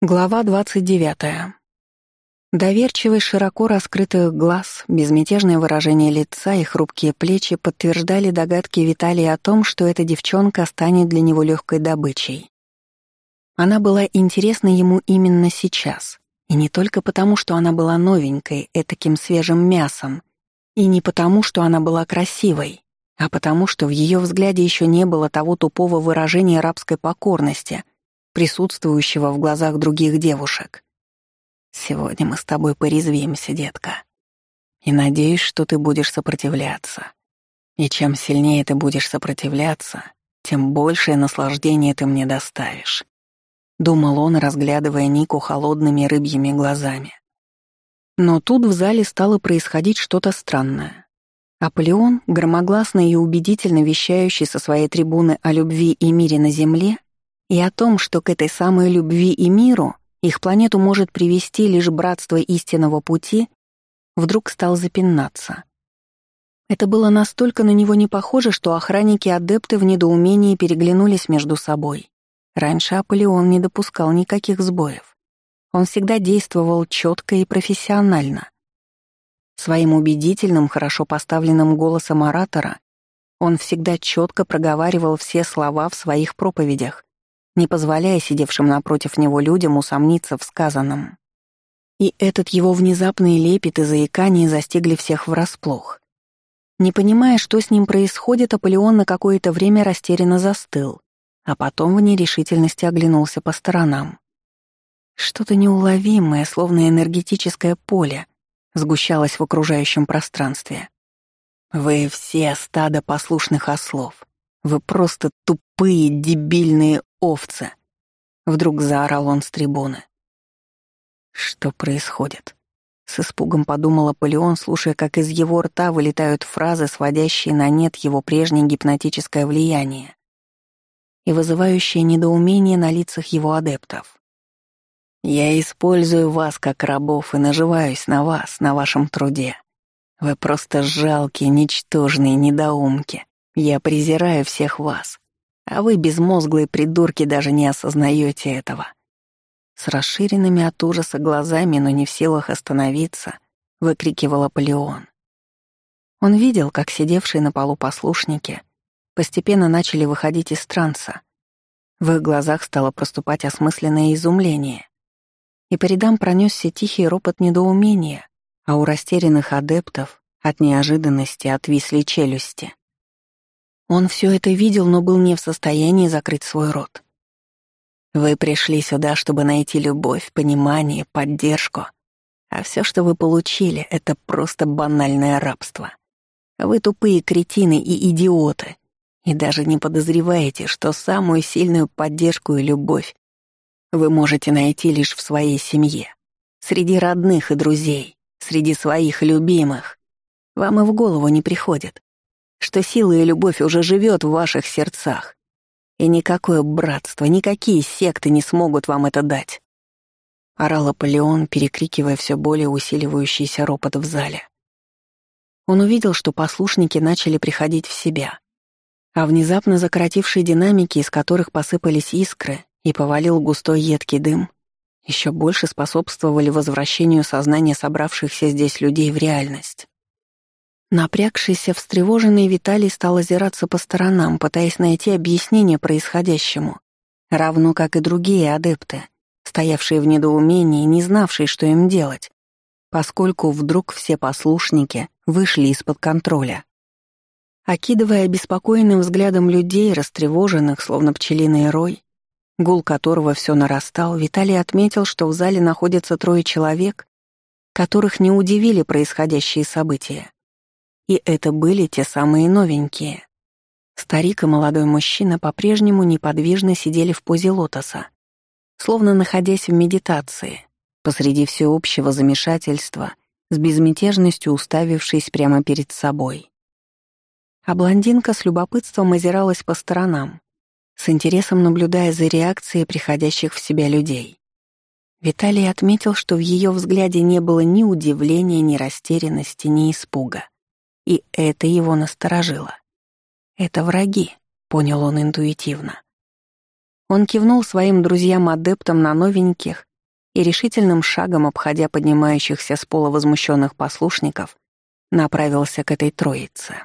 Глава 29. Доверчивый, широко раскрытых глаз, безмятежное выражение лица и хрупкие плечи подтверждали догадки Виталия о том, что эта девчонка станет для него легкой добычей. Она была интересна ему именно сейчас, и не только потому, что она была новенькой, этаким свежим мясом, и не потому, что она была красивой, а потому, что в ее взгляде еще не было того тупого выражения рабской покорности — присутствующего в глазах других девушек. «Сегодня мы с тобой порезвимся, детка. И надеюсь, что ты будешь сопротивляться. И чем сильнее ты будешь сопротивляться, тем большее наслаждение ты мне доставишь», — думал он, разглядывая Нику холодными рыбьими глазами. Но тут в зале стало происходить что-то странное. Аполеон, громогласно и убедительно вещающий со своей трибуны о любви и мире на земле, и о том, что к этой самой любви и миру их планету может привести лишь братство истинного пути, вдруг стал запинаться. Это было настолько на него не похоже, что охранники-адепты в недоумении переглянулись между собой. Раньше Аполеон не допускал никаких сбоев. Он всегда действовал четко и профессионально. Своим убедительным, хорошо поставленным голосом оратора он всегда четко проговаривал все слова в своих проповедях, не позволяя сидевшим напротив него людям усомниться в сказанном. И этот его внезапный лепет и заикание застигли всех врасплох. Не понимая, что с ним происходит, Аполеон на какое-то время растерянно застыл, а потом в нерешительности оглянулся по сторонам. Что-то неуловимое, словно энергетическое поле, сгущалось в окружающем пространстве. «Вы все стадо послушных ослов. Вы просто тупые, дебильные овцы!» Вдруг заорал он с трибуны. «Что происходит?» С испугом подумал Аполеон, слушая, как из его рта вылетают фразы, сводящие на нет его прежнее гипнотическое влияние и вызывающие недоумение на лицах его адептов. «Я использую вас как рабов и наживаюсь на вас, на вашем труде. Вы просто жалкие, ничтожные недоумки. Я презираю всех вас. А вы, безмозглые придурки, даже не осознаете этого. С расширенными от ужаса глазами, но не в силах остановиться, выкрикивал Аполеон. Он видел, как сидевшие на полу послушники постепенно начали выходить из транса. В их глазах стало проступать осмысленное изумление. И по рядам пронесся тихий ропот недоумения, а у растерянных адептов от неожиданности отвисли челюсти. Он все это видел, но был не в состоянии закрыть свой рот. Вы пришли сюда, чтобы найти любовь, понимание, поддержку. А все, что вы получили, — это просто банальное рабство. Вы тупые кретины и идиоты, и даже не подозреваете, что самую сильную поддержку и любовь вы можете найти лишь в своей семье, среди родных и друзей, среди своих любимых. Вам и в голову не приходит, что сила и любовь уже живет в ваших сердцах. И никакое братство, никакие секты не смогут вам это дать. Орал Аполеон, перекрикивая все более усиливающийся ропот в зале. Он увидел, что послушники начали приходить в себя, а внезапно закоротившие динамики, из которых посыпались искры и повалил густой едкий дым, еще больше способствовали возвращению сознания собравшихся здесь людей в реальность. Напрягшийся, встревоженный Виталий стал озираться по сторонам, пытаясь найти объяснение происходящему, равно как и другие адепты, стоявшие в недоумении, не знавшие, что им делать, поскольку вдруг все послушники вышли из-под контроля. Окидывая обеспокоенным взглядом людей, растревоженных, словно пчелиный рой, гул которого все нарастал, Виталий отметил, что в зале находится трое человек, которых не удивили происходящие события. И это были те самые новенькие. Старик и молодой мужчина по-прежнему неподвижно сидели в позе лотоса, словно находясь в медитации, посреди всеобщего замешательства, с безмятежностью уставившись прямо перед собой. А блондинка с любопытством озиралась по сторонам, с интересом наблюдая за реакцией приходящих в себя людей. Виталий отметил, что в ее взгляде не было ни удивления, ни растерянности, ни испуга. И это его насторожило. «Это враги», — понял он интуитивно. Он кивнул своим друзьям-адептам на новеньких, и решительным шагом, обходя поднимающихся с пола возмущенных послушников, направился к этой троице.